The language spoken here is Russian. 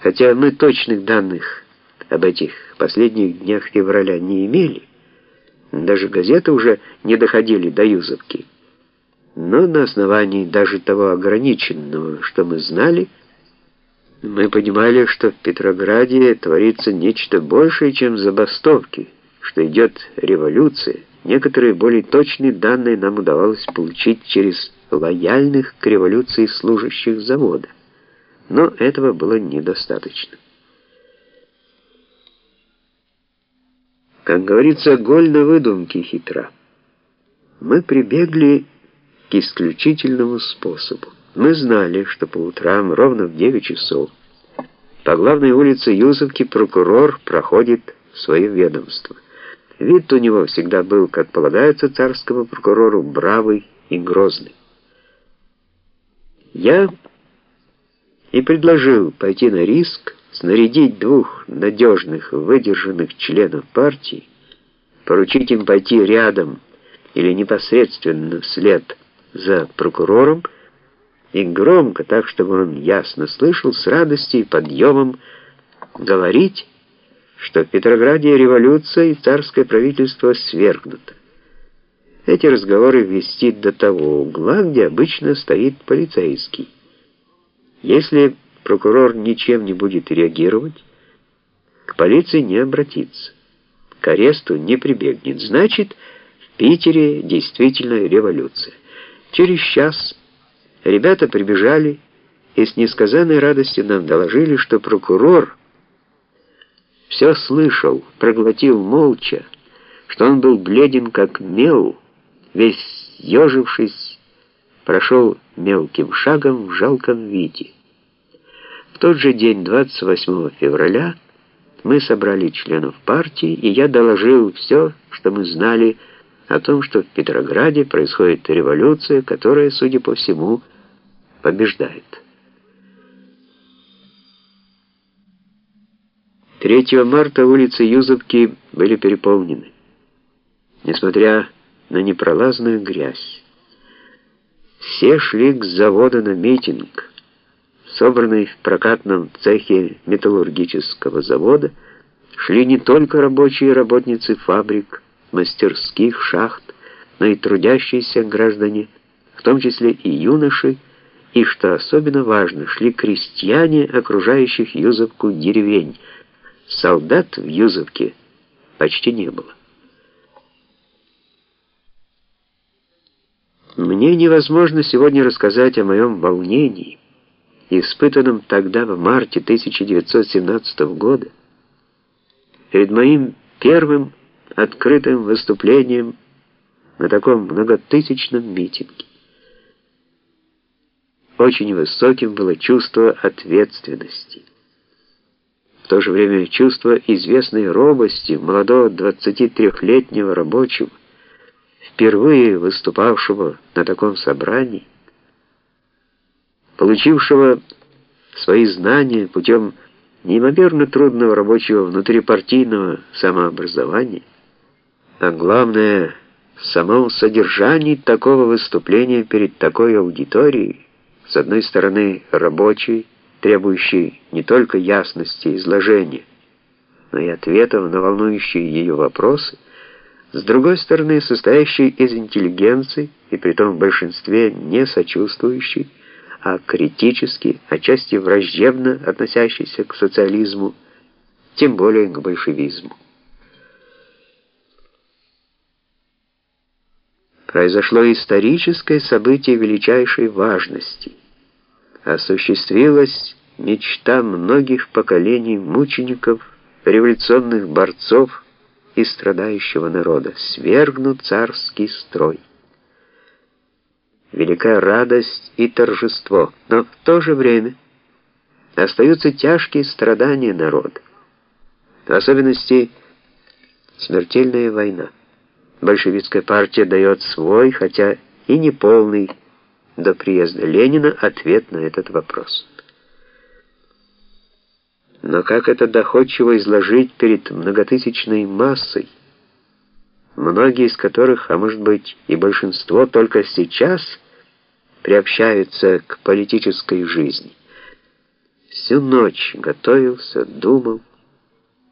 Хотя мы точных данных об этих последних днях февраля не имели, даже газеты уже не доходили до Юзовки. Но на основании даже того ограниченного, что мы знали, мы понимали, что в Петрограде творится нечто большее, чем забастовки, что идет революция. Некоторые более точные данные нам удавалось получить через лояльных к революции служащих завода. Но этого было недостаточно. Как говорится, голь на выдумке хитра. Мы прибегли к исключительному способу. Мы знали, что по утрам ровно в 9 часов по главной улице Юзовки прокурор проходит свое ведомство. Вид у него всегда был, как полагается царскому прокурору, бравый и грозный. Я и предложил пойти на риск, снарядить двух надежных, выдержанных членов партии, поручить им пойти рядом или непосредственно вслед за прокурором и громко, так чтобы он ясно слышал, с радостью и подъемом говорить, что в Петрограде революция и царское правительство свергнуто. Эти разговоры вести до того угла, где обычно стоит полицейский. Если прокурор ничем не будет реагировать, к полиции не обратится, к аресту не прибегнет. Значит, в Питере действительно революция. Через час ребята прибежали и с несказанной радостью нам доложили, что прокурор все слышал, проглотил молча, что он был бледен как мел, весь ежившись, прошел мелким шагом в жалком виде. В тот же день, 28 февраля, мы собрали членов партии, и я доложил все, что мы знали о том, что в Петрограде происходит революция, которая, судя по всему, побеждает. 3 марта улицы Юзовки были переполнены, несмотря на непролазную грязь. Все шли к заводу на митинг. Собранный в прокатном цехе металлургического завода шли не только рабочие и работницы фабрик, мастерских, шахт, но и трудящиеся граждане, в том числе и юноши, и, что особенно важно, шли крестьяне, окружающих Юзовку деревень. Солдат в Юзовке почти не было. Мне невозможно сегодня рассказать о моем волнении, испытанном тогда, в марте 1917 года, перед моим первым открытым выступлением на таком многотысячном митинге. Очень высоким было чувство ответственности. В то же время чувство известной робости молодого 23-летнего рабочего, впервые выступавшего на таком собрании, получившего свои знания путем неимоверно трудного рабочего внутрипартийного самообразования, а главное, в самом содержании такого выступления перед такой аудиторией, с одной стороны, рабочий, требующий не только ясности изложения, но и ответов на волнующие ее вопросы, с другой стороны, состоящий из интеллигенции, и притом в большинстве не сочувствующий, а критически, отчасти враждебно относящийся к социализму, тем более к большевизму. Произошло историческое событие величайшей важности. Осуществилась мечта многих поколений мучеников, революционных борцов, и страдающего народа, свергнут царский строй. Великая радость и торжество, но в то же время остаются тяжкие страдания народа, в особенности смертельная война. Большевистская партия дает свой, хотя и неполный, до приезда Ленина ответ на этот вопрос. Но как это доходчиво изложить перед многотысячной массой, многие из которых, а может быть и большинство, только сейчас приобщаются к политической жизни? Всю ночь готовился, думал,